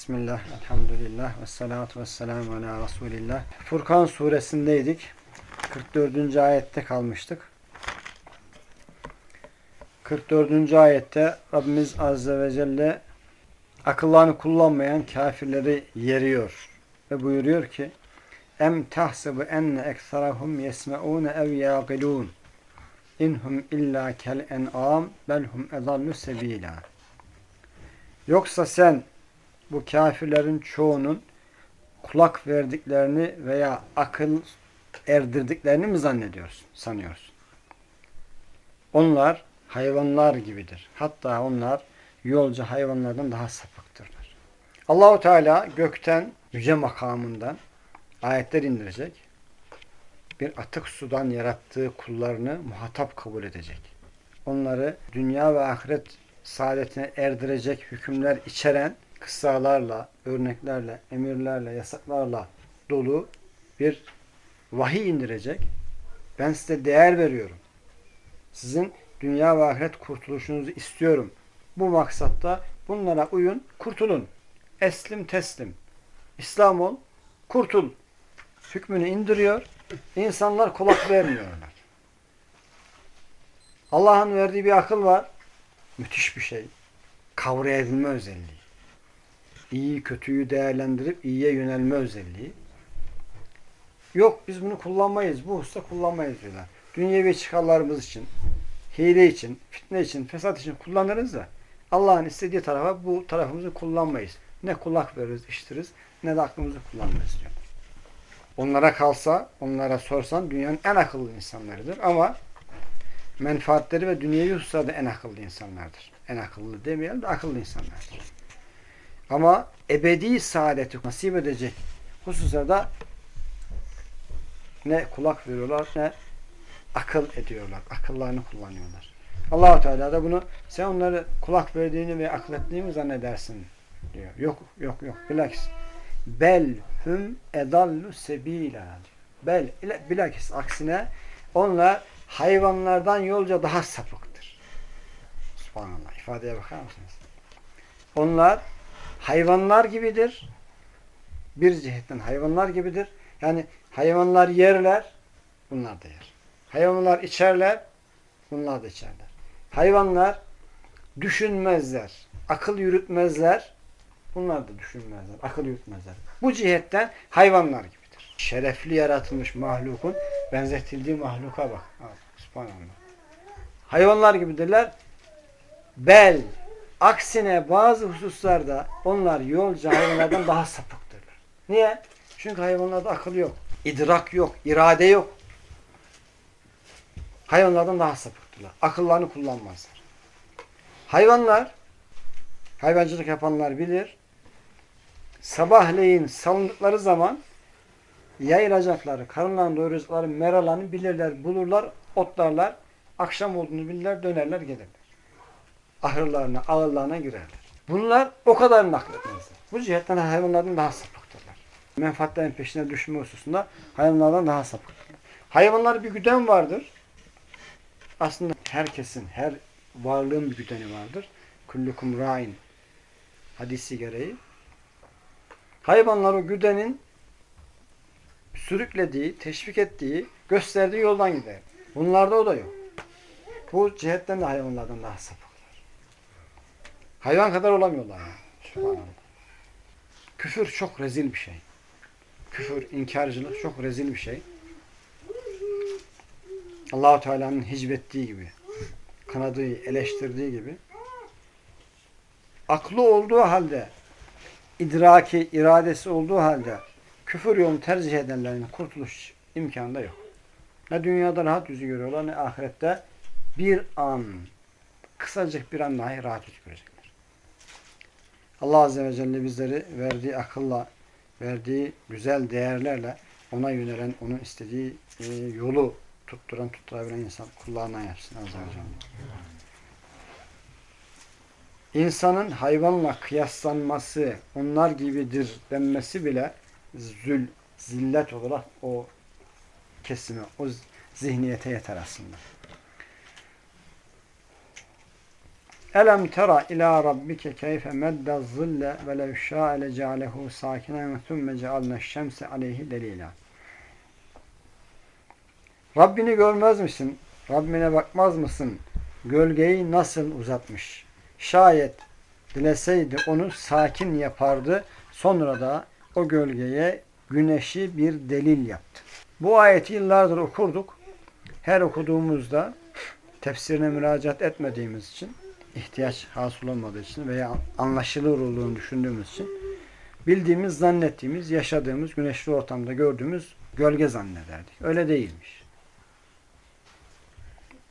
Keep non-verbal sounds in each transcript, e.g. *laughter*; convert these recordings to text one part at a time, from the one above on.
Bismillah, elhamdülillah ve salatu ve selamu ala Resulillah. Furkan suresindeydik. 44. ayette kalmıştık. 44. ayette Rabbimiz Azze ve Celle akıllarını kullanmayan kafirleri yeriyor. Ve buyuruyor ki Em tahsebu enne ekserahum yesme'une ev yaqilun inhum illa kel en'am belhum edallu sebila. Yoksa sen bu kafirlerin çoğunun kulak verdiklerini veya akıl erdirdiklerini mi zannediyorsun, sanıyorsun? Onlar hayvanlar gibidir. Hatta onlar yolcu hayvanlardan daha sapıktırlar. Allahu Teala gökten yüce makamından ayetler indirecek. Bir atık sudan yarattığı kullarını muhatap kabul edecek. Onları dünya ve ahiret saadetine erdirecek hükümler içeren kıssalarla, örneklerle, emirlerle, yasaklarla dolu bir vahiy indirecek. Ben size değer veriyorum. Sizin dünya ve ahiret kurtuluşunuzu istiyorum. Bu maksatta bunlara uyun, kurtulun. Eslim teslim. İslam ol, kurtul. Hükmünü indiriyor. İnsanlar kulak vermiyorlar. Allah'ın verdiği bir akıl var. Müthiş bir şey. Kavrayabilme özelliği. İyi kötüyü değerlendirip iyiye yönelme özelliği. Yok biz bunu kullanmayız. Bu hususta kullanmayız diyorlar. Dünyevi çıkarlarımız için, hile için, fitne için, fesat için kullanırız da Allah'ın istediği tarafa bu tarafımızı kullanmayız. Ne kulak veririz, işitiriz ne de aklımızı kullanmayız diyor. Onlara kalsa, onlara sorsan dünyanın en akıllı insanlarıdır ama menfaatleri ve dünyevi hususlarda en akıllı insanlardır. En akıllı demeyelim de akıllı insanlardır. Ama ebedi saadeti nasip edecek hususlarda ne kulak veriyorlar ne akıl ediyorlar. Akıllarını kullanıyorlar. Allahu Teala da bunu sen onları kulak verdiğini ve akıl ettiğini mi zannedersin diyor. Yok yok yok. Bilakis bel hum edallu sebila bel bilakis aksine onlar hayvanlardan yolca daha sapıktır. Subhanallah. ifadeye bakar mısınız? Onlar hayvanlar gibidir. Bir cihetten hayvanlar gibidir. Yani hayvanlar yerler, bunlar da yer. Hayvanlar içerler, bunlar da içerler. Hayvanlar düşünmezler, akıl yürütmezler, bunlar da düşünmezler, akıl yürütmezler. Bu cihetten hayvanlar gibidir. Şerefli yaratılmış mahlukun benzetildiği mahluka bak. Hayvanlar gibidirler. Bel, aksine bazı hususlarda onlar yolcu hayvanlardan daha sapıktırlar. Niye? Çünkü hayvanlarda akıl yok, idrak yok, irade yok. Hayvanlardan daha sapıktırlar. Akıllarını kullanmazlar. Hayvanlar, hayvancılık yapanlar bilir, sabahleyin salındıkları zaman yayılacakları, karınlarını doyuracakları meralarını bilirler, bulurlar, otlarlar, akşam olduğunu bilirler, dönerler, gelirler. Ahırlarına, ağırlarına girerler. Bunlar o kadar nakletmezler. Bu cihetten hayvanlardan daha sapıktırlar. Menfaatlerin peşine düşme hususunda hayvanlardan daha sapıktırlar. Hayvanlar bir güden vardır. Aslında herkesin, her varlığın bir güdeni vardır. Kullukum ra'in hadisi gereği. Hayvanlar o güdenin sürüklediği, teşvik ettiği, gösterdiği yoldan gider. Bunlarda o da yok. Bu cihetten de hayvanlardan daha sapıklar. Hayvan kadar olamıyorlar yani. Küfür çok rezil bir şey. Küfür, inkarcılık çok rezil bir şey. Allahu Teala'nın hicvettiği gibi, kanadığı, eleştirdiği gibi aklı olduğu halde idraki, iradesi olduğu halde küfür yolunu tercih edenlerin kurtuluş imkanı da yok. Ne dünyada rahat yüzü görüyorlar ne ahirette bir an, kısacık bir an dahi rahat yüzü görecekler. Allah Azze ve Celle bizleri verdiği akılla, verdiği güzel değerlerle ona yönelen, onun istediği e, yolu tutturan, tutturabilen insan kullarından yapsın Azze ve Celle. İnsanın hayvanla kıyaslanması, onlar gibidir denmesi bile zül, zillet olarak o kesime, o zihniyete yeter aslında. Elem tera ila rabbike keyfe medda zille ve lev şâ'e leca'alehu sâkinen ve thumme cealne şemse aleyhi delila. Rabbini görmez misin? Rabbine bakmaz mısın? Gölgeyi nasıl uzatmış? Şayet dileseydi onu sakin yapardı. Sonra da o gölgeye güneşi bir delil yaptı. Bu ayeti yıllardır okurduk. Her okuduğumuzda tefsirine müracaat etmediğimiz için ihtiyaç hasıl olmadığı için veya anlaşılır olduğunu düşündüğümüz için bildiğimiz, zannettiğimiz, yaşadığımız, güneşli ortamda gördüğümüz gölge zannederdik. Öyle değilmiş.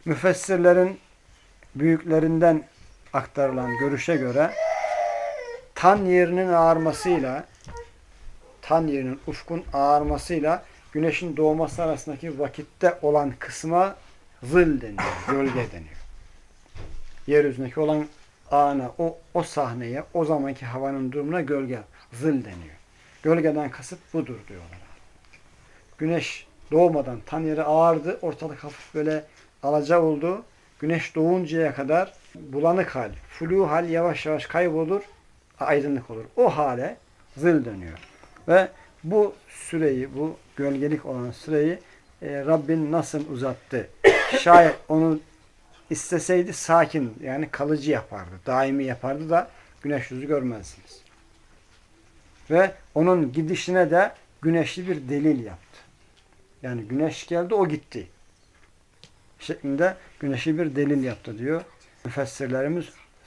Müfessirlerin büyüklerinden aktarılan görüşe göre tan yerinin ağarmasıyla tan yerinin ufkun ağarmasıyla güneşin doğması arasındaki vakitte olan kısma zıl deniyor, gölge deniyor. Yeryüzündeki olan ana, o, o sahneye, o zamanki havanın durumuna gölge, zıl deniyor. Gölgeden kasıt budur diyorlar. Güneş doğmadan tan yeri ağardı, ortalık hafif böyle alaca oldu. Güneş doğuncaya kadar bulanık hal, flu hal yavaş yavaş kaybolur, aydınlık olur. O hale zıl dönüyor. Ve bu süreyi, bu gölgelik olan süreyi e, Rabbin nasıl uzattı? *coughs* Şayet onu İsteseydi sakin yani kalıcı yapardı. Daimi yapardı da güneş yüzü görmezsiniz. Ve onun gidişine de güneşli bir delil yaptı. Yani güneş geldi o gitti. Şeklinde güneşi bir delil yaptı diyor müfessirlerimiz.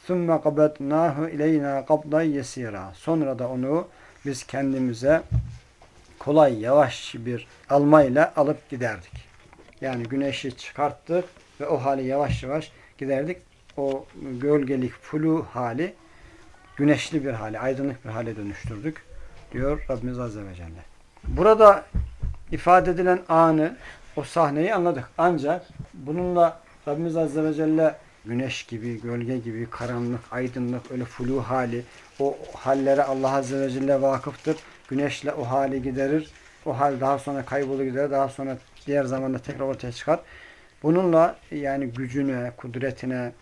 ثُمَّ قَبَتْنَاهُ اِلَيْنَا قَبْضًا يَس۪يرًا Sonra da onu biz kendimize kolay yavaş bir almayla alıp giderdik. Yani güneşi çıkarttık, ve o hali yavaş yavaş giderdik. O gölgelik, flu hali güneşli bir hale, aydınlık bir hale dönüştürdük diyor Rabbimiz Azze ve Celle. Burada ifade edilen anı, o sahneyi anladık. Ancak bununla Rabbimiz Azze ve Celle güneş gibi, gölge gibi, karanlık, aydınlık, öyle flu hali, o hallere Allah Azze ve Celle vakıftır. Güneşle o hali giderir. O hal daha sonra kaybolur gider. Daha sonra diğer zamanda tekrar ortaya çıkar. Bununla yani gücüne, kudretine,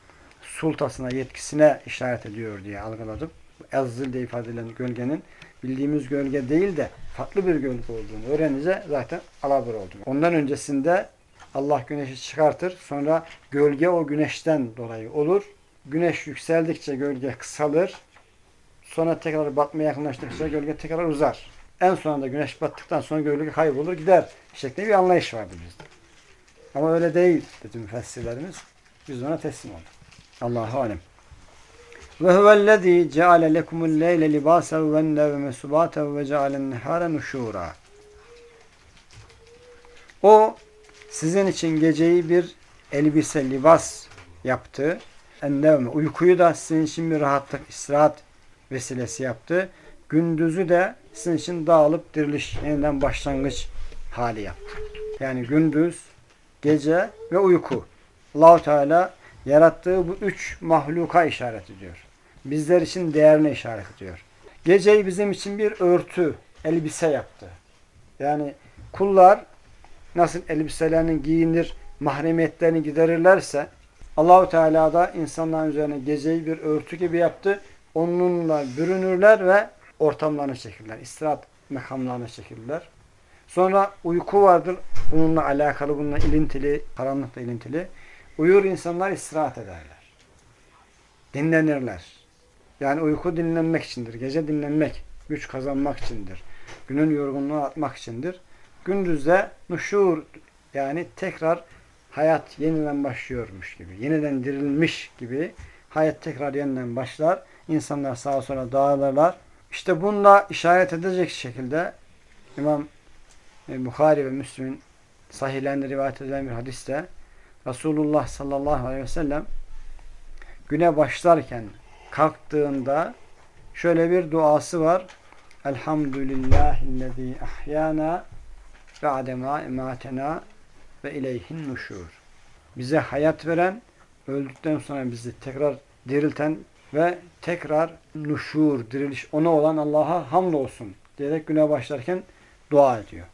sultasına, yetkisine işaret ediyor diye algıladım. Ezzil diye ifade edilen gölgenin bildiğimiz gölge değil de farklı bir gölge olduğunu öğrenince zaten alabur oldum. Ondan öncesinde Allah güneşi çıkartır. Sonra gölge o güneşten dolayı olur. Güneş yükseldikçe gölge kısalır. Sonra tekrar batmaya yakınlaştıkça gölge tekrar uzar. En sonunda güneş battıktan sonra gölge kaybolur gider. Şeklinde bir anlayış vardı bizde. Ama öyle değil dedi müfessirlerimiz. Biz ona teslim olduk. Allahu alem. Ve huvellezî ceale lekumul leyle libâsen ve nevme subâten ve cealen nehâre nuşûrâ. O sizin için geceyi bir elbise, libas yaptı. Ennevme. Uykuyu da sizin için bir rahatlık, istirahat vesilesi yaptı. Gündüzü de sizin için dağılıp diriliş, yeniden başlangıç hali yaptı. Yani gündüz, gece ve uyku. Allahu Teala yarattığı bu üç mahluka işaret ediyor. Bizler için değerine işaret ediyor. Geceyi bizim için bir örtü, elbise yaptı. Yani kullar nasıl elbiselerini giyinir, mahremiyetlerini giderirlerse Allahu Teala da insanların üzerine geceyi bir örtü gibi yaptı. Onunla bürünürler ve ortamlarına çekilirler. İstirahat mekamlarına çekilirler. Sonra uyku vardır. Bununla alakalı, bununla ilintili, karanlıkla ilintili. Uyur insanlar istirahat ederler. Dinlenirler. Yani uyku dinlenmek içindir. Gece dinlenmek, güç kazanmak içindir. Günün yorgunluğunu atmak içindir. Gündüzde nuşur yani tekrar hayat yeniden başlıyormuş gibi, yeniden dirilmiş gibi hayat tekrar yeniden başlar. İnsanlar sağa sola dağılırlar. İşte bununla işaret edecek şekilde İmam e, Bukhari ve Müslüm'ün sahihlerinde rivayet edilen bir hadiste Resulullah sallallahu aleyhi ve sellem güne başlarken kalktığında şöyle bir duası var. Elhamdülillahillezî ahyana ba'de ma ematena ve ileyhin nuşur. Bize hayat veren, öldükten sonra bizi tekrar dirilten ve tekrar nuşur, diriliş ona olan Allah'a hamdolsun diyerek güne başlarken dua ediyor.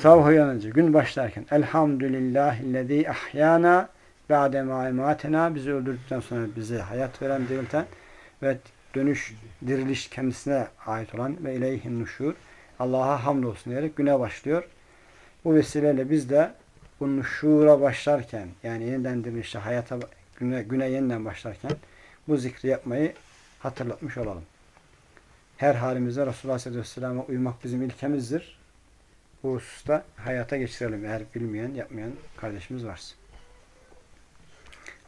Sabah uyanınca gün başlarken Elhamdülillahillezî ahyana ba'de ma ematena bizi öldürdükten sonra bize hayat veren, dirilten ve dönüş, diriliş kendisine ait olan ve ileyhin nuşur Allah'a hamdolsun diyerek güne başlıyor. Bu vesileyle biz de bu nuşura başlarken yani yeniden dirilişe, hayata güne, güne yeniden başlarken bu zikri yapmayı hatırlatmış olalım. Her halimizde Resulullah sallallahu aleyhi ve sellem'e uymak bizim ilkemizdir. Bu hususta hayata geçirelim eğer bilmeyen, yapmayan kardeşimiz varsa.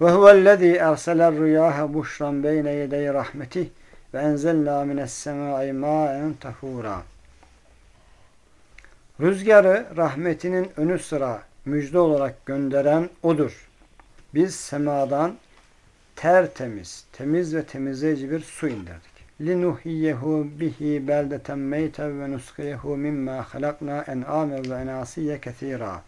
Ve huvellezî erseler rüyâhe buşran beyne yedey rahmetih ve enzelnâ mine's-semâi mâen tahûrâ. Rüzgarı rahmetinin önü sıra müjde olarak gönderen odur. Biz semadan tertemiz, temiz ve temizleyici bir su indirdik. Linuhiyyehu bihi beldeten meyten ve nuskiyehu mimma halakna en'ame ve enasiye kethira.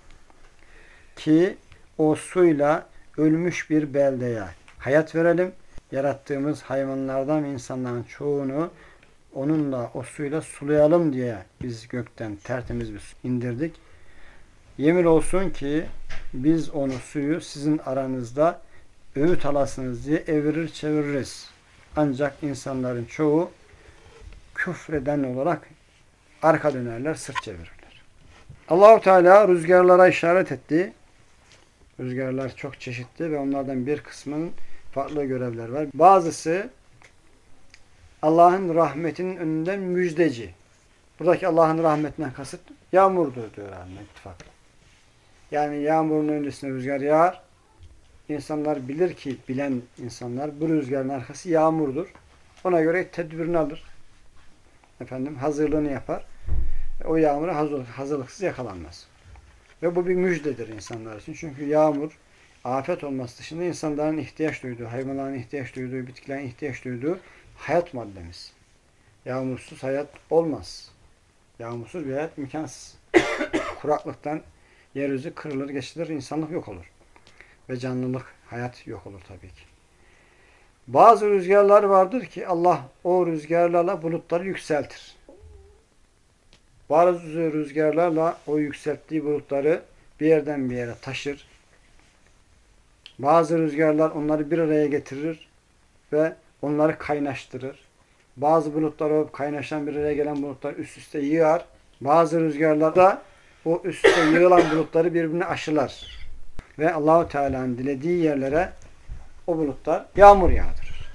Ki o suyla ölmüş bir beldeye hayat verelim. Yarattığımız hayvanlardan ve insanların çoğunu onunla, o suyla sulayalım diye biz gökten tertemiz bir su indirdik. Yemin olsun ki biz onu suyu sizin aranızda öğüt alasınız diye evirir çeviririz. Ancak insanların çoğu küfreden olarak arka dönerler, sırt çevirirler. Allahu Teala rüzgarlara işaret etti. Rüzgarlar çok çeşitli ve onlardan bir kısmının farklı görevler var. Bazısı Allah'ın rahmetinin önünden müjdeci. Buradaki Allah'ın rahmetinden kasıt yağmurdur diyor alimler ittifakla. Yani yağmurun öncesinde rüzgar yağar. İnsanlar bilir ki, bilen insanlar bu rüzgarın arkası yağmurdur. Ona göre tedbirini alır. Efendim hazırlığını yapar. O yağmura hazırlıksız yakalanmaz. Ve bu bir müjdedir insanlar için. Çünkü yağmur afet olması dışında insanların ihtiyaç duyduğu, hayvanların ihtiyaç duyduğu, bitkilerin ihtiyaç duyduğu hayat maddemiz. Yağmursuz hayat olmaz. Yağmursuz bir hayat imkansız. *coughs* Kuraklıktan yeryüzü kırılır, geçilir, insanlık yok olur. Ve canlılık, hayat yok olur tabii ki. Bazı rüzgarlar vardır ki Allah o rüzgarlarla bulutları yükseltir. Bazı rüzgarlarla o yükselttiği bulutları bir yerden bir yere taşır. Bazı rüzgarlar onları bir araya getirir ve onları kaynaştırır. Bazı bulutlar o kaynaşan bir araya gelen bulutlar üst üste yığar. Bazı rüzgarlar da o üst üste yığılan bulutları birbirine aşılar. Ve Allahu Teala'nın dilediği yerlere o bulutlar yağmur yağdırır.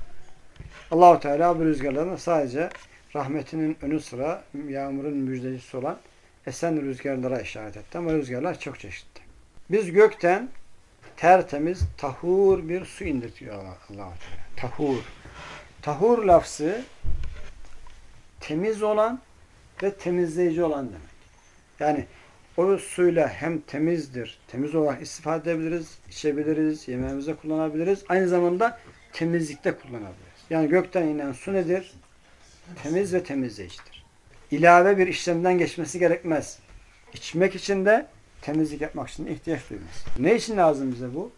Allahu Teala bu rüzgarların sadece rahmetinin önü sıra yağmurun müjdecisi olan esen rüzgarlara işaret etti. Ama rüzgarlar çok çeşitli. Biz gökten tertemiz, tahur bir su indirtiyor Allah, Allah Tahur. Tahur lafzı temiz olan ve temizleyici olan demek. Yani o suyla hem temizdir, temiz olarak istifade edebiliriz, içebiliriz, yemeğimize kullanabiliriz. Aynı zamanda temizlikte kullanabiliriz. Yani gökten inen su nedir? Temiz ve temizleyicidir. İlave bir işlemden geçmesi gerekmez. İçmek için de temizlik yapmak için ihtiyaç duymaz. Ne için lazım bize bu?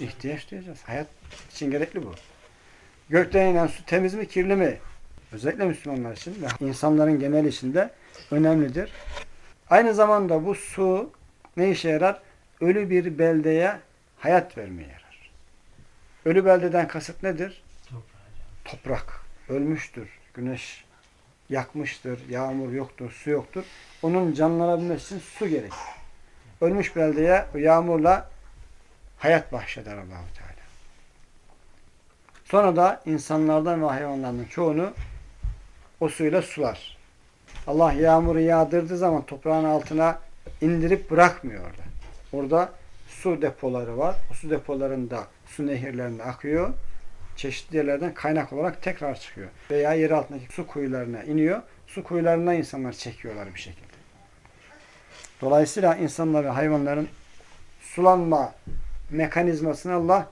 İhtiyaç duyacağız. Hayat için gerekli bu. Gökten inen su temiz mi, kirli mi? Özellikle Müslümanlar için ve insanların genel içinde önemlidir. Aynı zamanda bu su ne işe yarar? Ölü bir beldeye hayat vermeye yarar. Ölü beldeden kasıt nedir? Toprak. Ölmüştür. Güneş yakmıştır. Yağmur yoktur. Su yoktur. Onun canlanabilmesi için su gerekir. Ölmüş beldeye yağmurla hayat bahşeder Allahu Teala. Sonra da insanlardan ve hayvanlardan çoğunu o suyla sular. Allah yağmuru yağdırdığı zaman toprağın altına indirip bırakmıyor orada. Su depoları var. O su depolarında su nehirlerinde akıyor. Çeşitli yerlerden kaynak olarak tekrar çıkıyor. Veya yer altındaki su kuyularına iniyor. Su kuyularına insanlar çekiyorlar bir şekilde. Dolayısıyla insanlar ve hayvanların sulanma mekanizmasını Allah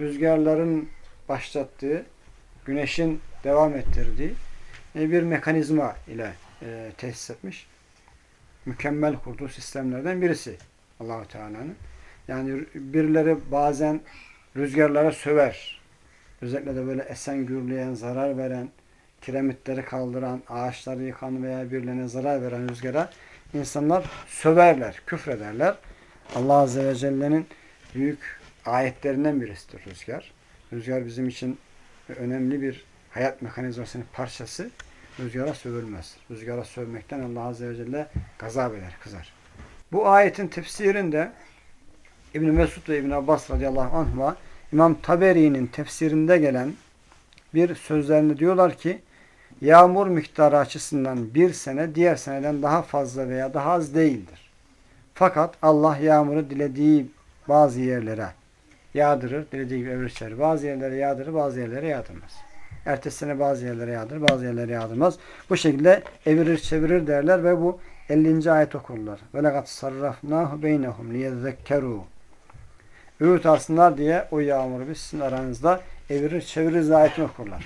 rüzgarların başlattığı, güneşin devam ettirdiği bir mekanizma ile e, tesis etmiş. Mükemmel kurduğu sistemlerden birisi Allahu Teala'nın. Yani birileri bazen rüzgarlara söver. Özellikle de böyle esen gürleyen, zarar veren, kiremitleri kaldıran, ağaçları yıkan veya birilerine zarar veren rüzgara insanlar söverler, küfrederler. Allah Azze ve Celle'nin büyük ayetlerinden birisidir rüzgar. Rüzgar bizim için önemli bir hayat mekanizmasının parçası. Rüzgara sövülmez. Rüzgara sövmekten Allah Azze ve Celle gazap eder, kızar. Bu ayetin tefsirinde İbn Mesud ve İbn Abbas radıyallahu anh'a İmam Taberi'nin tefsirinde gelen bir sözlerinde diyorlar ki yağmur miktarı açısından bir sene diğer seneden daha fazla veya daha az değildir. Fakat Allah yağmuru dilediği bazı yerlere yağdırır, dilediği gibi evirir Bazı yerlere yağdırır, bazı yerlere yağdırmaz. Ertesi sene bazı yerlere yağdırır, bazı yerlere yağdırmaz. Bu şekilde evirir çevirir derler ve bu 50. ayet okurlar. Ve lekat sarrafnahu beynehum liyezekkeru. Öğüt alsınlar diye o yağmuru biz sizin aranızda evirir çevirir ayetini okurlar.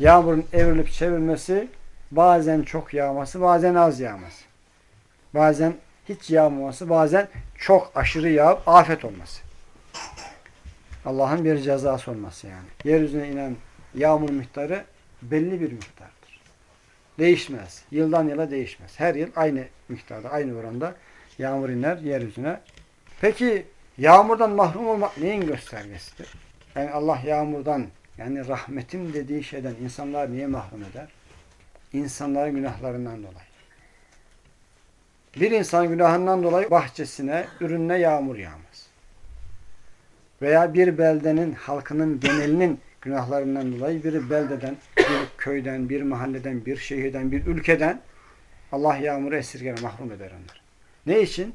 Yağmurun evrilip çevirmesi bazen çok yağması, bazen az yağması. Bazen hiç yağmaması, bazen çok aşırı yağıp afet olması. Allah'ın bir cezası olması yani. Yeryüzüne inen yağmur miktarı belli bir miktardır. Değişmez. Yıldan yıla değişmez. Her yıl aynı miktarda, aynı oranda yağmur iner yeryüzüne. Peki yağmurdan mahrum olmak neyin göstergesidir? Yani Allah yağmurdan yani rahmetim dediği şeyden insanlar niye mahrum eder? İnsanların günahlarından dolayı. Bir insan günahından dolayı bahçesine, ürününe yağmur yağmaz. Veya bir beldenin, halkının genelinin günahlarından dolayı bir beldeden, bir köyden, bir mahalleden, bir şehirden, bir ülkeden Allah yağmuru esirger, mahrum eder onları. Ne için?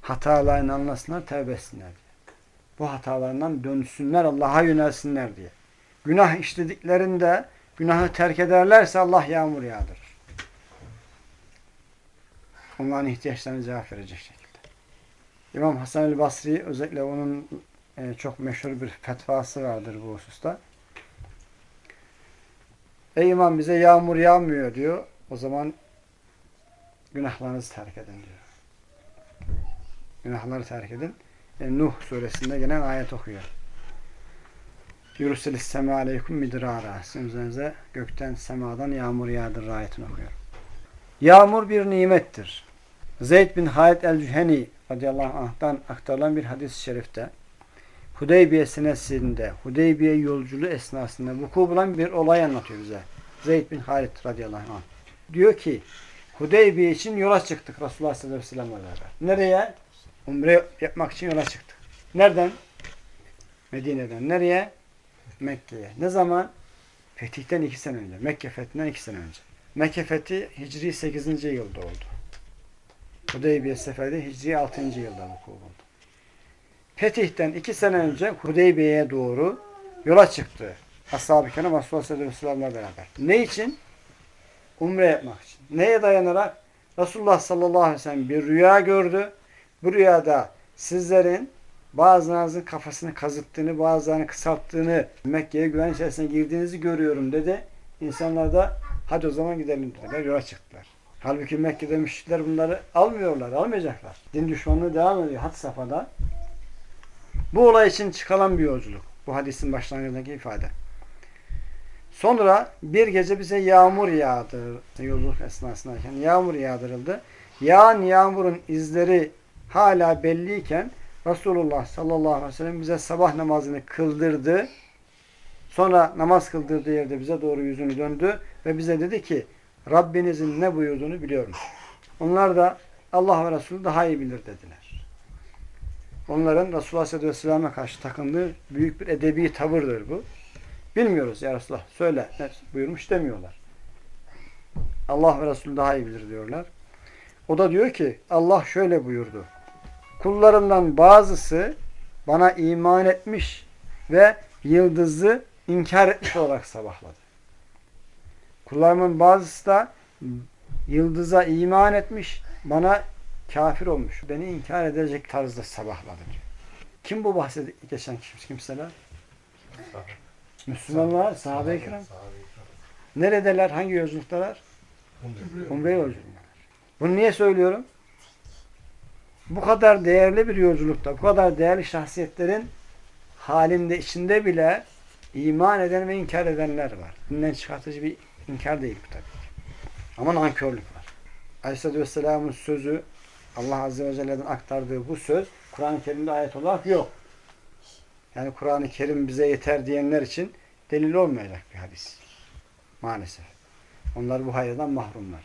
Hatalarını anlasınlar, tevbe etsinler diye. Bu hatalarından dönsünler, Allah'a yönelsinler diye. Günah işlediklerinde günahı terk ederlerse Allah yağmur yağdırır. Onların ihtiyaçlarına cevap verecek şekilde. İmam Hasan el Basri özellikle onun e, çok meşhur bir fetvası vardır bu hususta. Ey imam bize yağmur yağmıyor diyor. O zaman günahlarınızı terk edin diyor. Günahları terk edin. Yani Nuh suresinde gelen ayet okuyor. Yursilis sema aleykum midrara. Sizin gökten, semadan yağmur yağdır ayetini okuyor. Yağmur bir nimettir. Zeyd bin Halid el-Cüheni radıyallahu anh'tan aktarılan bir hadis-i şerifte Hudeybiye senesinde, Hudeybiye yolculuğu esnasında vuku bulan bir olay anlatıyor bize. Zeyd bin Halid radıyallahu anh. Diyor ki, Hudeybiye için yola çıktık Resulullah sallallahu aleyhi ve sellem'le beraber. Nereye? Umre yapmak için yola çıktık. Nereden? Medine'den. Nereye? Mekke'ye. Ne zaman? Fetihten iki sene önce. Mekke fethinden iki sene önce. Mekke fethi Hicri 8. yılda oldu. Hudeybiye seferi Hicri 6. yılda vuku buldu. Fetih'ten iki sene önce Hudeybiye'ye doğru yola çıktı. Ashab-ı Kiram Resulullah beraber. Ne için? Umre yapmak için. Neye dayanarak? Resulullah sallallahu aleyhi ve sellem bir rüya gördü. Bu rüyada sizlerin bazılarınızın kafasını kazıttığını, bazılarını kısalttığını, Mekke'ye güven içerisine girdiğinizi görüyorum dedi. İnsanlar da hadi o zaman gidelim dediler. Yola çıktılar. Halbuki Mekke'de müşrikler bunları almıyorlar, almayacaklar. Din düşmanlığı devam ediyor had safhada. Bu olay için çıkalan bir yolculuk. Bu hadisin başlangıcındaki ifade. Sonra bir gece bize yağmur yağdı. Yolculuk esnasındayken yağmur yağdırıldı. Yağan yağmurun izleri hala belliyken Resulullah sallallahu aleyhi ve sellem bize sabah namazını kıldırdı. Sonra namaz kıldırdığı yerde bize doğru yüzünü döndü ve bize dedi ki Rabbinizin ne buyurduğunu biliyorum. Onlar da Allah ve Resulü daha iyi bilir dediler. Onların Resulullah sallallahu aleyhi ve sellem'e karşı takındığı büyük bir edebi tavırdır bu. Bilmiyoruz ya Resulullah. Söyle. Ne buyurmuş demiyorlar. Allah ve Resulü daha iyi bilir diyorlar. O da diyor ki Allah şöyle buyurdu. Kullarımdan bazısı bana iman etmiş ve yıldızı inkar etmiş olarak sabahladı. Kullarımın bazısı da yıldıza iman etmiş, bana kafir olmuş. Beni inkar edecek tarzda sabahladı diyor. Kim bu bahsedi geçen kimseler? Müslümanlar, sahabe-i kiram. Neredeler? Hangi yolculuktalar? Umre yolculuklar. Bunu niye söylüyorum? Bu kadar değerli bir yolculukta, bu kadar değerli şahsiyetlerin halinde, içinde bile iman eden ve inkar edenler var. Dinden çıkartıcı bir inkar değil bu tabii Ama nankörlük var. Aleyhisselatü Vesselam'ın sözü Allah Azze ve Celle'den aktardığı bu söz Kur'an-ı Kerim'de ayet olarak yok. Yani Kur'an-ı Kerim bize yeter diyenler için delil olmayacak bir hadis. Maalesef. Onlar bu hayırdan mahrumlar.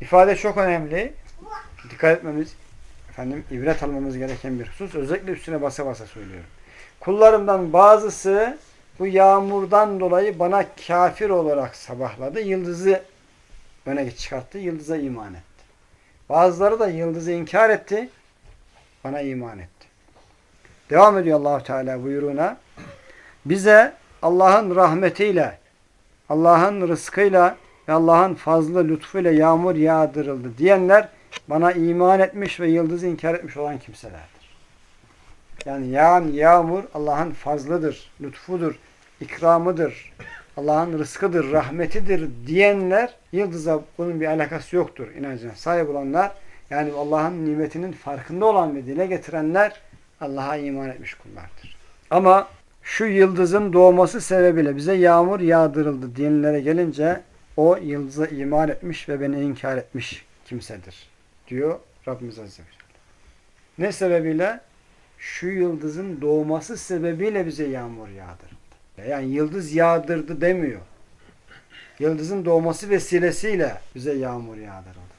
İfade çok önemli. Dikkat etmemiz, efendim ibret almamız gereken bir husus. Özellikle üstüne basa basa söylüyorum. Kullarımdan bazısı bu yağmurdan dolayı bana kafir olarak sabahladı. Yıldızı öne çıkarttı. Yıldıza iman etti. Bazıları da yıldızı inkar etti. Bana iman etti. Devam ediyor Allahu Teala buyruğuna. Bize Allah'ın rahmetiyle, Allah'ın rızkıyla ve Allah'ın fazla lütfuyla yağmur yağdırıldı diyenler bana iman etmiş ve yıldızı inkar etmiş olan kimselerdir. Yani yağan yağmur Allah'ın fazlıdır, lütfudur, ikramıdır, Allah'ın rızkıdır, rahmetidir diyenler yıldıza bunun bir alakası yoktur inancına sahip olanlar yani Allah'ın nimetinin farkında olan ve dile getirenler Allah'a iman etmiş kullardır. Ama şu yıldızın doğması sebebiyle bize yağmur yağdırıldı diyenlere gelince o yıldıza iman etmiş ve beni inkar etmiş kimsedir. Diyor Rabbimiz Azze ve Celle. Ne sebebiyle? Şu yıldızın doğması sebebiyle bize yağmur yağdırıldı. Yani yıldız yağdırdı demiyor. Yıldızın doğması vesilesiyle bize yağmur yağdırıldı.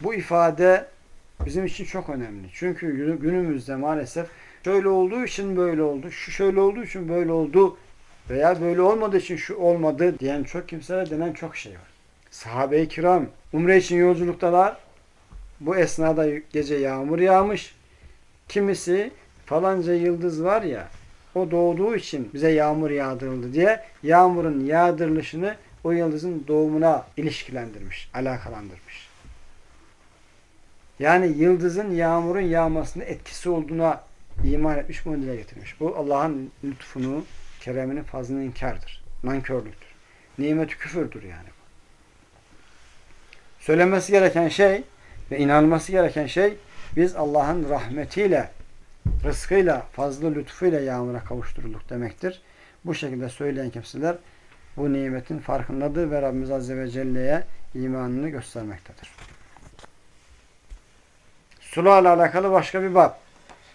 Bu ifade bizim için çok önemli. Çünkü günümüzde maalesef şöyle olduğu için böyle oldu, şu şöyle olduğu için böyle oldu veya böyle olmadığı için şu olmadı diyen çok kimseler denen çok şey var. Sahabe-i kiram umre için yolculuktalar. Bu esnada gece yağmur yağmış. Kimisi falanca yıldız var ya o doğduğu için bize yağmur yağdırıldı diye yağmurun yağdırılışını o yıldızın doğumuna ilişkilendirmiş, alakalandırmış. Yani yıldızın yağmurun yağmasının etkisi olduğuna iman etmiş, bunu dile getirmiş. Bu Allah'ın lütfunu, kereminin fazlını inkardır. Nankörlüktür. Nimet küfürdür yani. Söylenmesi gereken şey ve inanılması gereken şey biz Allah'ın rahmetiyle, rızkıyla, fazla lütfuyla yağmura kavuşturulduk demektir. Bu şekilde söyleyen kimseler bu nimetin farkındadır ve Rabbimiz Azze ve Celle'ye imanını göstermektedir. Sularla alakalı başka bir bab.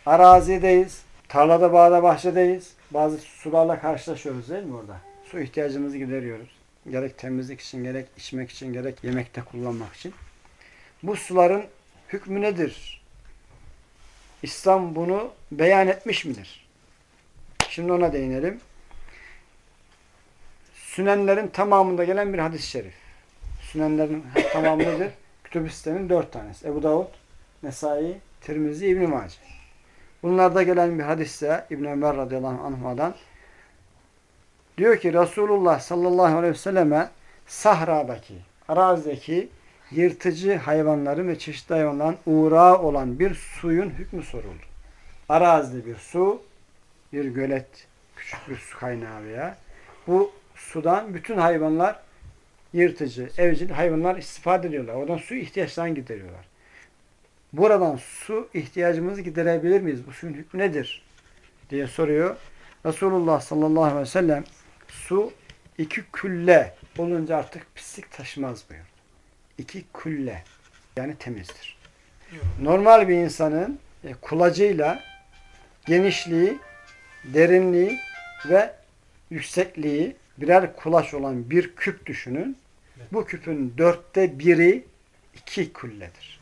Arazideyiz, tarlada, bağda, bahçedeyiz. Bazı sularla karşılaşıyoruz değil mi orada? Su ihtiyacımızı gideriyoruz. Gerek temizlik için, gerek içmek için, gerek yemekte kullanmak için. Bu suların hükmü nedir? İslam bunu beyan etmiş midir? Şimdi ona değinelim. Sünenlerin tamamında gelen bir hadis-i şerif. Sünenlerin tamamı nedir? *coughs* Kütüb-i Sistemin dört tanesi. Ebu Davud, Nesai, Tirmizi, İbn-i Mace. Bunlarda gelen bir hadiste İbn Ömer radıyallahu anh'dan diyor ki Resulullah sallallahu aleyhi ve selleme sahradaki, arazideki yırtıcı hayvanların ve çeşitli hayvanların uğrağı olan bir suyun hükmü soruldu. Arazide bir su, bir gölet, küçük bir su kaynağı veya bu sudan bütün hayvanlar yırtıcı, evcil hayvanlar istifade ediyorlar. Oradan su ihtiyaçlarını gideriyorlar. Buradan su ihtiyacımızı giderebilir miyiz? Bu suyun hükmü nedir? diye soruyor. Resulullah sallallahu aleyhi ve sellem su iki külle olunca artık pislik taşımaz buyurdu. İki külle yani temizdir. Normal bir insanın e, kulacıyla genişliği, derinliği ve yüksekliği birer kulaç olan bir küp düşünün. Bu küpün dörtte biri iki külledir.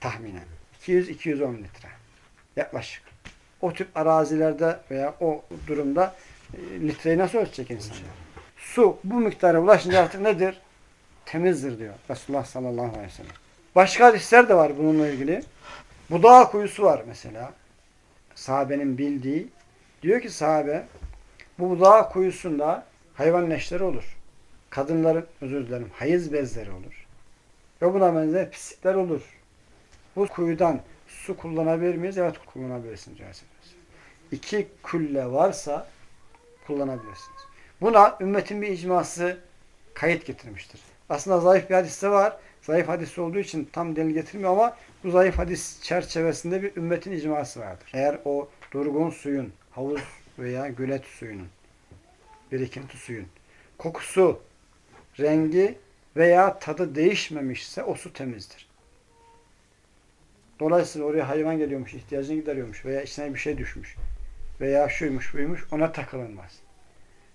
Tahminen. 200-210 litre. Yaklaşık. O tip arazilerde veya o durumda e, litreyi nasıl ölçecek insanlar? Su bu miktara ulaşınca artık nedir? Temizdir diyor Resulullah sallallahu aleyhi ve sellem. Başka hadisler de var bununla ilgili. Budağı kuyusu var mesela. Sahabenin bildiği. Diyor ki sahabe bu budağı kuyusunda hayvan neşleri olur. Kadınların, özür dilerim, hayız bezleri olur. Ve buna benzer pislikler olur. Bu kuyudan su kullanabilir miyiz? Evet kullanabilirsiniz. İki külle varsa kullanabilirsiniz. Buna ümmetin bir icması kayıt getirmiştir. Aslında zayıf bir hadis de var. Zayıf hadis olduğu için tam delil getirmiyor ama bu zayıf hadis çerçevesinde bir ümmetin icması vardır. Eğer o durgun suyun, havuz veya gölet suyunun, birikinti suyun kokusu, rengi veya tadı değişmemişse o su temizdir. Dolayısıyla oraya hayvan geliyormuş, ihtiyacını gideriyormuş veya içine bir şey düşmüş. veya şuymuş buymuş ona takılınmaz.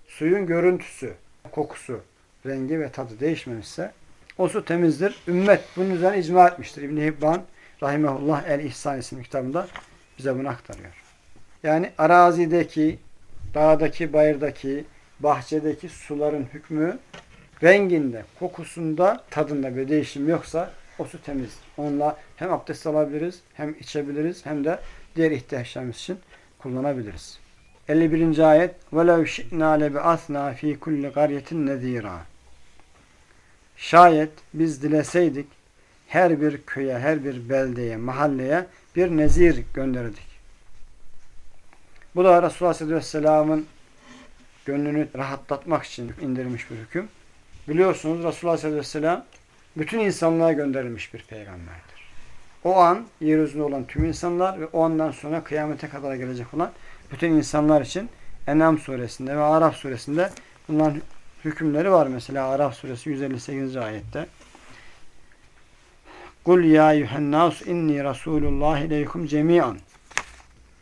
Suyun görüntüsü, kokusu, rengi ve tadı değişmemişse o su temizdir. Ümmet bunun üzerine icma etmiştir. İbn-i Hibban Rahimehullah El-İhsan isimli kitabında bize bunu aktarıyor. Yani arazideki, dağdaki, bayırdaki, bahçedeki suların hükmü renginde, kokusunda, tadında bir değişim yoksa o su temiz. Onunla hem abdest alabiliriz, hem içebiliriz, hem de diğer ihtiyaçlarımız için kullanabiliriz. 51. ayet وَلَوْ شِئْنَا لَبِعَثْنَا ف۪ي كُلِّ قَرْيَةٍ نَذ۪يرًا Şayet biz dileseydik her bir köye, her bir beldeye, mahalleye bir nezir gönderdik. Bu da Resulullah Aleyhisselam'ın gönlünü rahatlatmak için indirilmiş bir hüküm. Biliyorsunuz Resulullah Aleyhisselam bütün insanlığa gönderilmiş bir peygamberdir. O an yeryüzünde olan tüm insanlar ve o andan sonra kıyamete kadar gelecek olan bütün insanlar için Enam suresinde ve Araf suresinde bunların hükümleri var. Mesela Araf suresi 158. ayette Kul ya yuhennas inni rasulullah ileykum cemiyan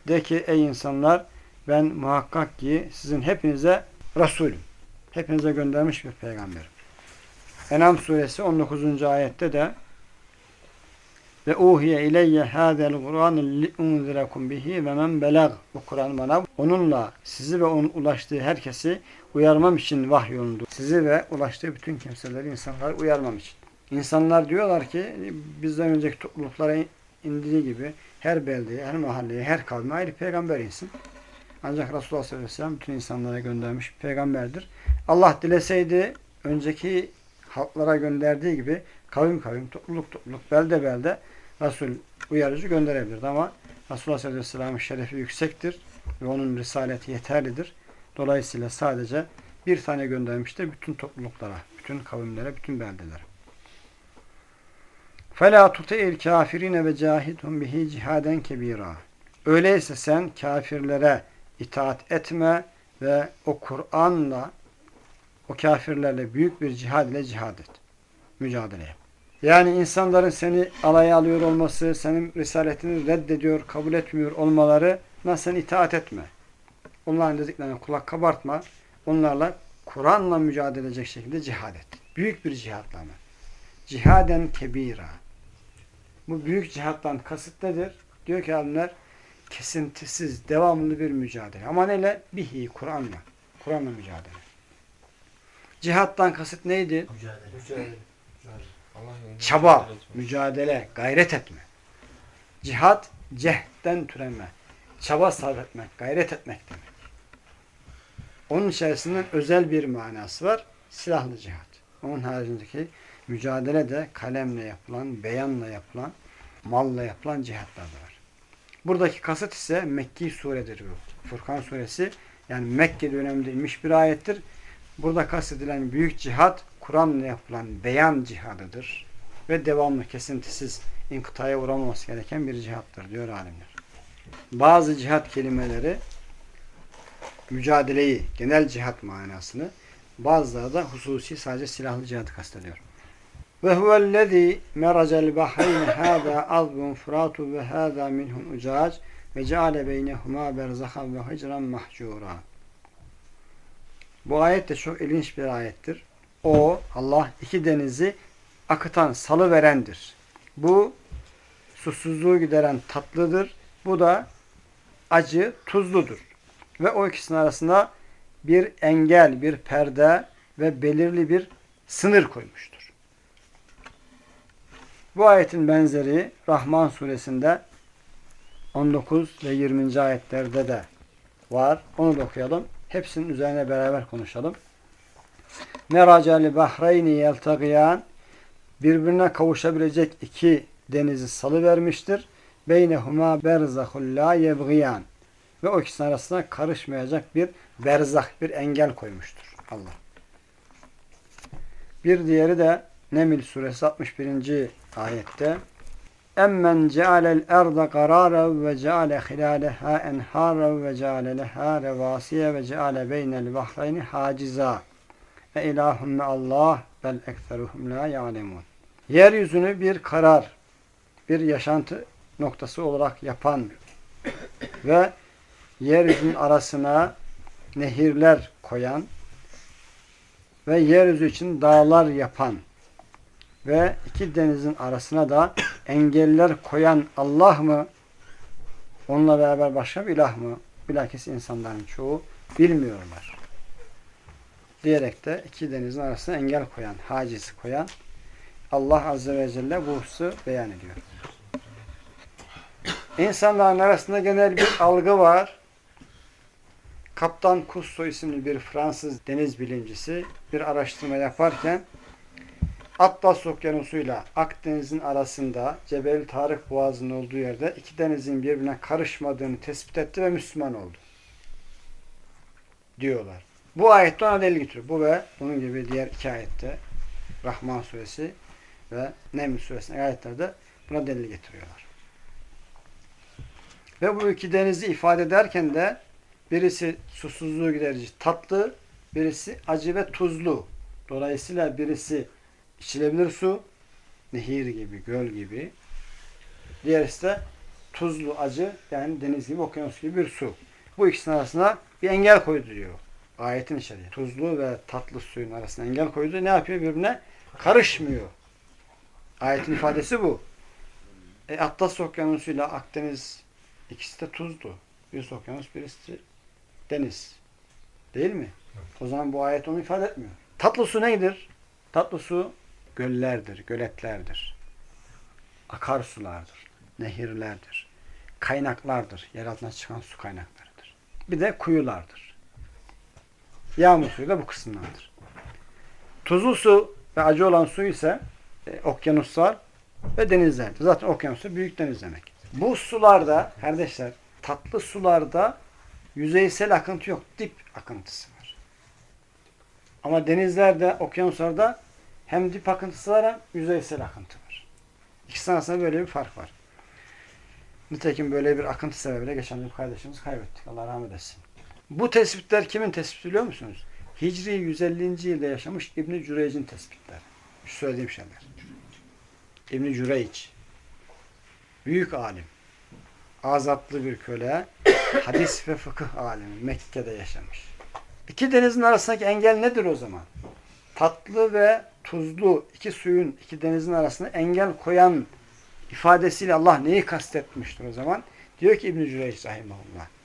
De ki ey insanlar ben muhakkak ki sizin hepinize Resulüm. Hepinize göndermiş bir peygamberim. Enam suresi 19. ayette de ve uhiye ileyye hâzel Kur'an li unzirekum bihi ve men belag. Bu Kur'an bana onunla sizi ve onun ulaştığı herkesi uyarmam için vahyolundu. Sizi ve ulaştığı bütün kimseleri, insanları uyarmam için. İnsanlar diyorlar ki bizden önceki topluluklara indiği gibi her beldeye, her mahalleye, her kavme ayrı peygamber insin. Ancak Resulullah sallallahu aleyhi ve sellem bütün insanlara göndermiş peygamberdir. Allah dileseydi önceki halklara gönderdiği gibi kavim kavim, topluluk topluluk, belde belde Resul uyarıcı gönderebilirdi ama Resulullah sallallahu aleyhi ve sellem'in şerefi yüksektir ve onun risaleti yeterlidir. Dolayısıyla sadece bir tane göndermiştir bütün topluluklara, bütün kavimlere, bütün beldelere. فَلَا تُطِئِ الْكَافِرِينَ وَجَاهِدْهُمْ بِهِ cihaden kebira. Öyleyse sen kafirlere itaat etme ve o Kur'an'la o kafirlerle büyük bir cihad ile cihad et. Mücadele yap. Yani insanların seni alaya alıyor olması, senin risaletini reddediyor, kabul etmiyor olmaları sen itaat etme. Onların dediklerine kulak kabartma. Onlarla Kur'an'la mücadele edecek şekilde cihad et. Büyük bir cihatla ama. Cihaden kebira. Bu büyük cihattan kasıt nedir? Diyor ki alimler kesintisiz, devamlı bir mücadele. Ama neyle? Bihi, Kur'an'la. Kur'an'la mücadele. Cihattan kasıt neydi? Mücadele. Mücadele. Çaba, mücadele, gayret etme. Cihat, cehden türenme. Çaba sarf etmek, gayret etmek demek. Onun içerisinde özel bir manası var. Silahlı cihat. Onun haricindeki mücadele de kalemle yapılan, beyanla yapılan, malla yapılan cihatlar var. Buradaki kasıt ise Mekki suredir bu. Furkan suresi yani Mekke döneminde inmiş bir ayettir. Burada kastedilen büyük cihat Kur'an'la yapılan beyan cihadıdır. Ve devamlı kesintisiz inkıtaya uğramaması gereken bir cihattır diyor alimler. Bazı cihat kelimeleri mücadeleyi, genel cihat manasını bazıları da hususi sadece silahlı cihadı kastediyor. Ve huvellezî meracel bahreyn hâzâ azbun furâtu ve hâzâ minhum ucâc ve ceale beynehumâ berzahan ve hicran mahcûrâ. Bu ayet de çok ilginç bir ayettir. O Allah iki denizi akıtan, salı verendir. Bu susuzluğu gideren tatlıdır. Bu da acı, tuzludur. Ve o ikisinin arasında bir engel, bir perde ve belirli bir sınır koymuştur. Bu ayetin benzeri Rahman suresinde 19 ve 20. ayetlerde de var. Onu da okuyalım. Hepsinin üzerine beraber konuşalım. Meraceli bahreyni yeltagiyan birbirine kavuşabilecek iki denizi salı vermiştir. Beynehuma berzahul la yebgiyan ve o ikisinin arasında karışmayacak bir berzah, bir engel koymuştur Allah. Bir diğeri de Nemil suresi 61. ayette Emmen cealel erda karara ve ceale hilaleha enhara ve ceale leha revasiye ve ceale beynel bahreyni haciza ve ilahum Allah bel ekseruhum la ya'lemun. Yeryüzünü bir karar, bir yaşantı noktası olarak yapan ve yeryüzünün arasına nehirler koyan ve yeryüzü için dağlar yapan ve iki denizin arasına da engeller koyan Allah mı? Onunla beraber başka bir ilah mı? Bilakis insanların çoğu bilmiyorlar. Diyerek de iki denizin arasına engel koyan, haciz koyan Allah Azze ve Celle bu hususu beyan ediyor. İnsanların arasında genel bir algı var. Kaptan Cousteau isimli bir Fransız deniz bilimcisi bir araştırma yaparken Atlas Okyanusu'yla Akdeniz'in arasında Cebel Tarık Boğazı'nın olduğu yerde iki denizin birbirine karışmadığını tespit etti ve Müslüman oldu. Diyorlar. Bu ayette ona delil getiriyor. Bu ve bunun gibi diğer iki ayette Rahman suresi ve Neml suresinin ayetlerde buna delil getiriyorlar. Ve bu iki denizi ifade ederken de birisi susuzluğu giderici tatlı, birisi acı ve tuzlu. Dolayısıyla birisi içilebilir su, nehir gibi, göl gibi. Diğerisi de tuzlu, acı, yani deniz gibi, okyanus gibi bir su. Bu ikisinin arasına bir engel koydu diyor. Ayetin içeriği. Tuzlu ve tatlı suyun arasına engel koydu. Ne yapıyor? Birbirine karışmıyor. Ayetin ifadesi bu. E, Atlas Okyanusu ile Akdeniz ikisi de tuzlu. Birisi okyanus, birisi deniz. Değil mi? O zaman bu ayet onu ifade etmiyor. Tatlı su nedir? Tatlı su göllerdir, göletlerdir. Akarsulardır, nehirlerdir. Kaynaklardır, yer altına çıkan su kaynaklarıdır. Bir de kuyulardır. Yağmur suyu da bu kısımlardır. Tuzlu su ve acı olan su ise e, okyanuslar ve denizlerdir. Zaten okyanus da büyük deniz demek. Bu sularda kardeşler tatlı sularda yüzeysel akıntı yok. Dip akıntısı var. Ama denizlerde, okyanuslarda hem dip akıntısı var hem yüzeysel akıntı var. İkisi arasında böyle bir fark var. Nitekim böyle bir akıntı sebebiyle geçen bir kardeşimizi kaybettik. Allah rahmet etsin. Bu tespitler kimin tespiti biliyor musunuz? Hicri 150. yılda yaşamış İbn-i Cüreyc'in tespitleri. Şu söylediğim şeyler. İbn-i Cüreyc. Büyük alim. Azatlı bir köle. Hadis ve fıkıh alimi. Mekke'de yaşamış. İki denizin arasındaki engel nedir o zaman? Tatlı ve tuzlu iki suyun, iki denizin arasında engel koyan ifadesiyle Allah neyi kastetmiştir o zaman? Diyor ki İbn-i Cüreyc rahimahullah.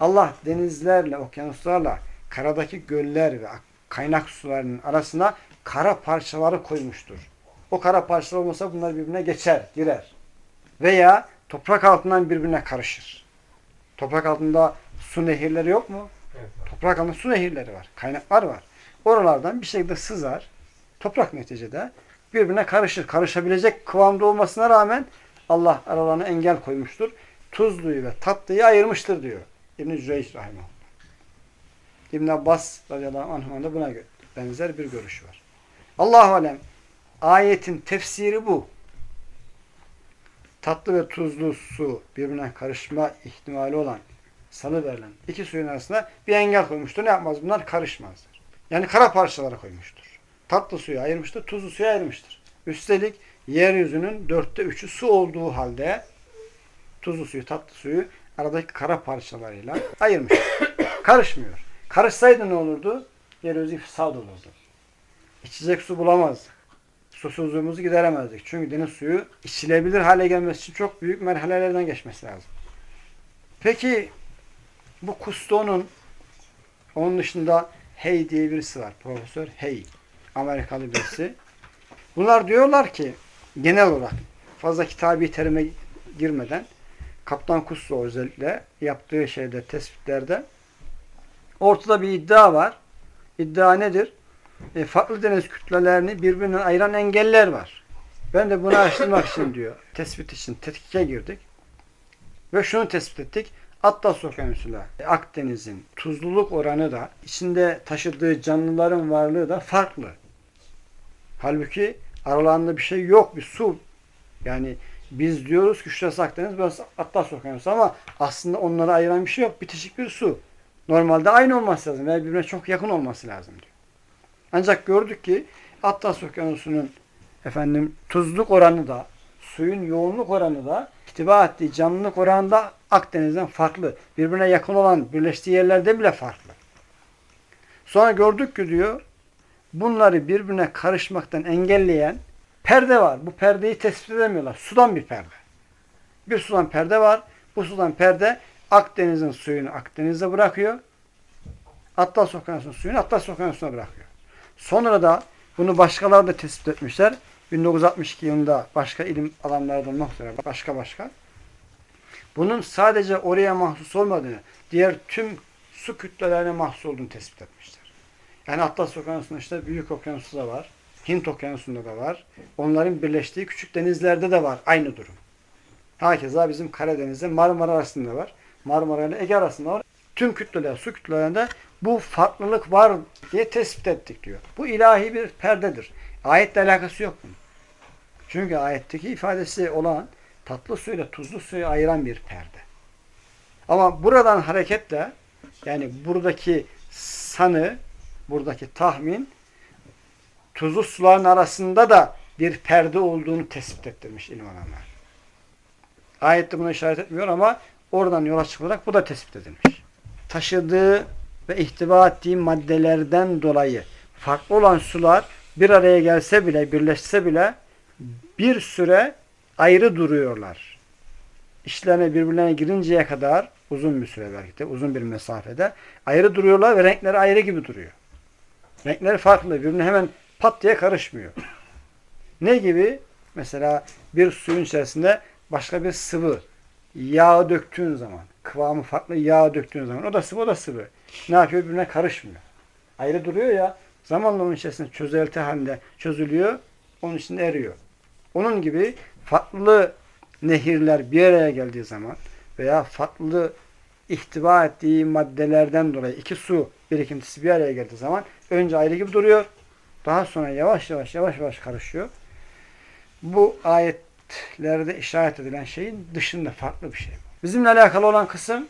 Allah denizlerle, okyanuslarla, karadaki göller ve kaynak sularının arasına kara parçaları koymuştur. O kara parçalar olmasa bunlar birbirine geçer, girer. Veya toprak altından birbirine karışır. Toprak altında su nehirleri yok mu? Evet. Toprak altında su nehirleri var. Kaynaklar var. Oralardan bir şekilde sızar. Toprak neticede birbirine karışır. Karışabilecek kıvamda olmasına rağmen Allah aralarına engel koymuştur. Tuzluyu ve tatlıyı ayırmıştır diyor. İbn-i Cüreyş Rahimahullah. İbn Abbas radıyallahu anh'ın da buna benzer bir görüş var. Allahu alem ayetin tefsiri bu. Tatlı ve tuzlu su birbirine karışma ihtimali olan salı verilen iki suyun arasında bir engel koymuştur. Ne yapmaz bunlar? Karışmazlar. Yani kara parçalara koymuştur. Tatlı suyu ayırmıştır, tuzlu suyu ayırmıştır. Üstelik yeryüzünün dörtte üçü su olduğu halde tuzlu suyu, tatlı suyu aradaki kara parçalarıyla ayırmış. Karışmıyor. Karışsaydı ne olurdu? Yeryüzü ifsad olurdu. İçecek su bulamazdık. Susuzluğumuzu gideremezdik. Çünkü deniz suyu içilebilir hale gelmesi için çok büyük merhalelerden geçmesi lazım. Peki bu Kusto'nun onun dışında Hey diye birisi var. Profesör Hey. Amerikalı birisi. Bunlar diyorlar ki genel olarak fazla kitabi terime girmeden Kaptan Kusto özellikle yaptığı şeyde, tespitlerde ortada bir iddia var. İddia nedir? E, farklı deniz kütlelerini birbirinden ayıran engeller var. Ben de bunu araştırmak *coughs* için diyor. Tespit için tetkike girdik. Ve şunu tespit ettik. Atlas Okyanusu'yla Akdeniz'in tuzluluk oranı da içinde taşıdığı canlıların varlığı da farklı. Halbuki aralarında bir şey yok. Bir su. Yani biz diyoruz ki şurası Akdeniz, burası Atlas Okyanusu ama aslında onları ayıran bir şey yok. Bitişik bir su. Normalde aynı olması lazım veya birbirine çok yakın olması lazım diyor. Ancak gördük ki Atlas Okyanusu'nun efendim tuzluk oranı da, suyun yoğunluk oranı da, ihtiva ettiği canlılık oranında Akdeniz'den farklı. Birbirine yakın olan birleştiği yerlerde bile farklı. Sonra gördük ki diyor bunları birbirine karışmaktan engelleyen perde var. Bu perdeyi tespit edemiyorlar. Sudan bir perde. Bir sudan perde var. Bu sudan perde Akdeniz'in suyunu Akdeniz'de bırakıyor. Atlas Okyanusu'nun suyunu Atlas Okyanusu'na bırakıyor. Sonra da bunu başkaları da tespit etmişler. 1962 yılında başka ilim alanlarında olmak üzere başka başka. Bunun sadece oraya mahsus olmadığını, diğer tüm su kütlelerine mahsus olduğunu tespit etmişler. Yani Atlas Okyanusu'nda işte Büyük Okyanus'ta da var. Hint Okyanusu'nda da var. Onların birleştiği küçük denizlerde de var. Aynı durum. Hakeza bizim Karadeniz'de Marmara arasında var. Marmara ile Ege arasında var. Tüm kütleler, su kütlelerinde bu farklılık var diye tespit ettik diyor. Bu ilahi bir perdedir. Ayetle alakası yok bunun. Çünkü ayetteki ifadesi olan tatlı su ile tuzlu suyu ayıran bir perde. Ama buradan hareketle yani buradaki sanı, buradaki tahmin tuzlu suların arasında da bir perde olduğunu tespit ettirmiş ilim adamlar. Ayette buna işaret etmiyor ama oradan yola çıkılarak bu da tespit edilmiş. Taşıdığı ve ihtiva ettiği maddelerden dolayı farklı olan sular bir araya gelse bile, birleşse bile bir süre ayrı duruyorlar. İşlerine birbirlerine girinceye kadar uzun bir süre belki de, uzun bir mesafede ayrı duruyorlar ve renkleri ayrı gibi duruyor. Renkleri farklı, birbirine hemen pat diye karışmıyor. Ne gibi? Mesela bir suyun içerisinde başka bir sıvı yağ döktüğün zaman, kıvamı farklı yağ döktüğün zaman o da sıvı o da sıvı. Ne yapıyor? Birbirine karışmıyor. Ayrı duruyor ya zamanla onun içerisinde çözelti halinde çözülüyor. Onun içinde eriyor. Onun gibi farklı nehirler bir araya geldiği zaman veya farklı ihtiva ettiği maddelerden dolayı iki su birikintisi bir araya geldiği zaman önce ayrı gibi duruyor. Daha sonra yavaş yavaş yavaş yavaş karışıyor. Bu ayetlerde işaret edilen şeyin dışında farklı bir şey. Bizimle alakalı olan kısım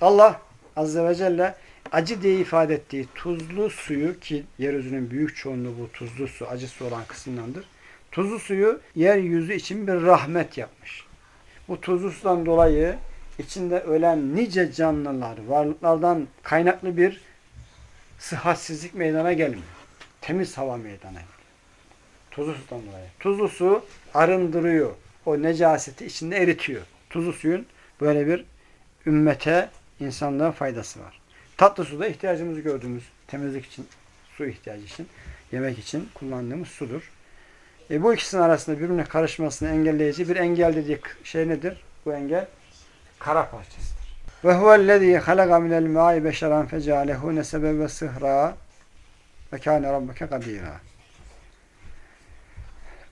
Allah Azze ve Celle acı diye ifade ettiği tuzlu suyu ki yeryüzünün büyük çoğunluğu bu tuzlu su, acı su olan kısımdandır. Tuzlu suyu yeryüzü için bir rahmet yapmış. Bu tuzlu sudan dolayı içinde ölen nice canlılar, varlıklardan kaynaklı bir sıhhatsizlik meydana gelmiyor. Temiz hava meydana. Tuzlu sudan dolayı. Tuzlu su arındırıyor. O necaseti içinde eritiyor. Tuzlu suyun böyle bir ümmete, insanlığa faydası var. Tatlı suda ihtiyacımızı gördüğümüz temizlik için, su ihtiyacı için, yemek için kullandığımız sudur. E bu ikisinin arasında birbirine karışmasını engelleyici bir engel dediği şey nedir? Bu engel kara parçasıdır. Ve huvellezî halaka minel mâ'i beşeran fecealehu nesebe ve sıhra ve kâne rabbuke kadîrâ.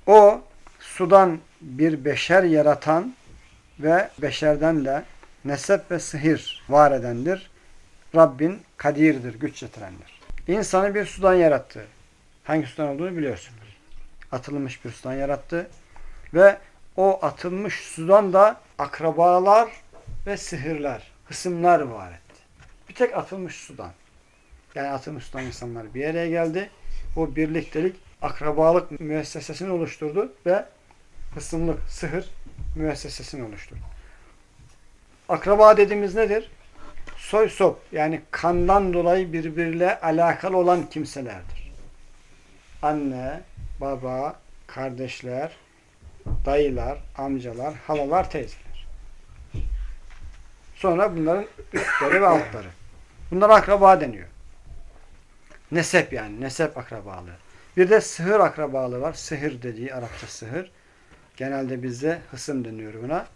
O sudan bir beşer yaratan ve beşerden de nesep ve sihir var edendir. Rabbin kadirdir, güç getirendir. İnsanı bir sudan yarattı. Hangi sudan olduğunu biliyorsunuz. Atılmış bir sudan yarattı. Ve o atılmış sudan da akrabalar ve sihirler, hısımlar var etti. Bir tek atılmış sudan. Yani atılmış sudan insanlar bir araya geldi. O birliktelik akrabalık müessesesini oluşturdu ve hısımlık, sihir müessesesini oluşturdu. Akraba dediğimiz nedir? Soy sop yani kandan dolayı birbiriyle alakalı olan kimselerdir. Anne, baba, kardeşler, dayılar, amcalar, halalar, teyzeler. Sonra bunların üstleri ve altları. Bunlar akraba deniyor. Nesep yani. Nesep akrabalığı. Bir de sihir akrabalığı var. Sihir dediği Arapça sihir. Genelde bizde hısım deniyor buna.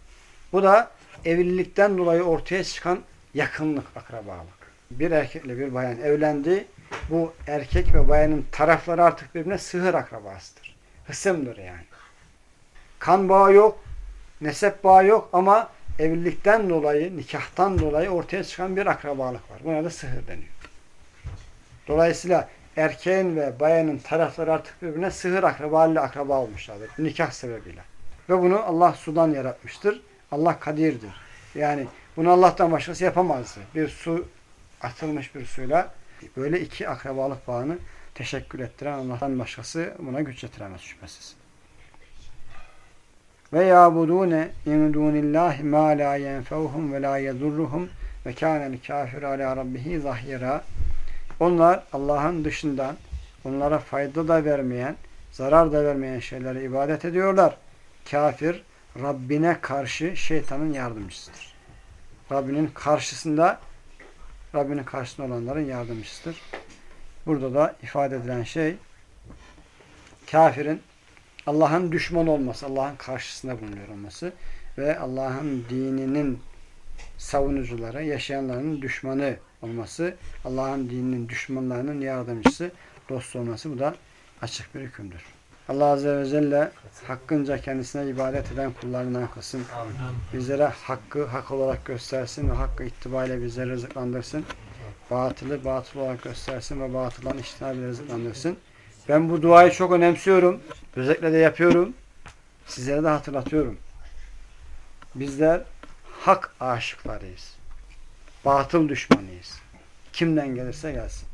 Bu da evlilikten dolayı ortaya çıkan yakınlık akrabalık. Bir erkekle bir bayan evlendi. Bu erkek ve bayanın tarafları artık birbirine sihir akrabasıdır. Hısımdır yani. Kan bağı yok, nesep bağı yok ama evlilikten dolayı, nikahtan dolayı ortaya çıkan bir akrabalık var. Buna da sihir deniyor. Dolayısıyla erkeğin ve bayanın tarafları artık birbirine sihir akrabalı akraba olmuşlardır. Nikah sebebiyle. Ve bunu Allah sudan yaratmıştır. Allah kadirdir. Yani bunu Allah'tan başkası yapamazdı. Bir su atılmış bir suyla böyle iki akrabalık bağını teşekkür ettiren Allah'tan başkası buna güç getiremez şüphesiz. ve yabudune min dunillahi ma la yenfe'uhum ve la yedurruhum ve kânel kâfiru ala rabbihi zahira. Onlar Allah'ın dışından onlara fayda da vermeyen, zarar da vermeyen şeylere ibadet ediyorlar. Kafir Rabbine karşı şeytanın yardımcısıdır. Rabbinin karşısında Rabbinin karşısında olanların yardımcısıdır. Burada da ifade edilen şey kafirin Allah'ın düşmanı olması, Allah'ın karşısında bulunuyor olması ve Allah'ın dininin savunucuları, yaşayanların düşmanı olması, Allah'ın dininin düşmanlarının yardımcısı, dost olması bu da açık bir hükümdür. Allah Azze ve Celle hakkınca kendisine ibadet eden kullarından kılsın. Bizlere hakkı hak olarak göstersin ve hakkı itibariyle bizleri rızıklandırsın. Batılı batıl olarak göstersin ve batıldan iştinabı rızıklandırsın. Ben bu duayı çok önemsiyorum. Özellikle de yapıyorum. Sizlere de hatırlatıyorum. Bizler hak aşıklarıyız. Batıl düşmanıyız. Kimden gelirse gelsin.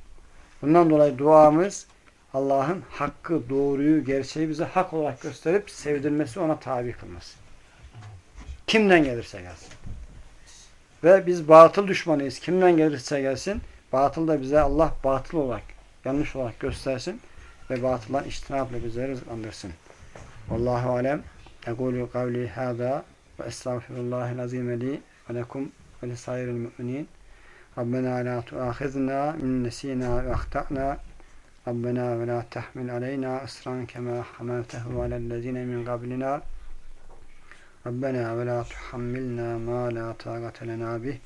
Bundan dolayı duamız Allah'ın hakkı, doğruyu, gerçeği bize hak olarak gösterip sevdirmesi, ona tabi kılması. Kimden gelirse gelsin. Ve biz batıl düşmanıyız. Kimden gelirse gelsin, batıl da bize Allah batıl olarak, yanlış olarak göstersin ve batıldan iştinapla bize rızıklandırsın. Wallahu alem. Ekulu kavli hâzâ ve estağfirullahil azîme li ve lekum mü'minin. Rabbena la tuâkhizna min nesînâ ve ahta'nâ. ربنا ولا تحمل علينا إصرا كما حملته على الذين من قبلنا. ربنا ولا تحملنا ما لا طاقة لنا به.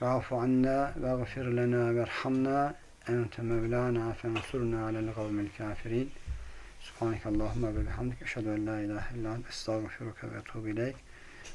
واعف عنا واغفر لنا وارحمنا. أنت مولانا فانصرنا على القوم الكافرين. سبحانك اللهم وبحمدك أشهد أن لا إله إلا أنت أستغفرك وأتوب إليك.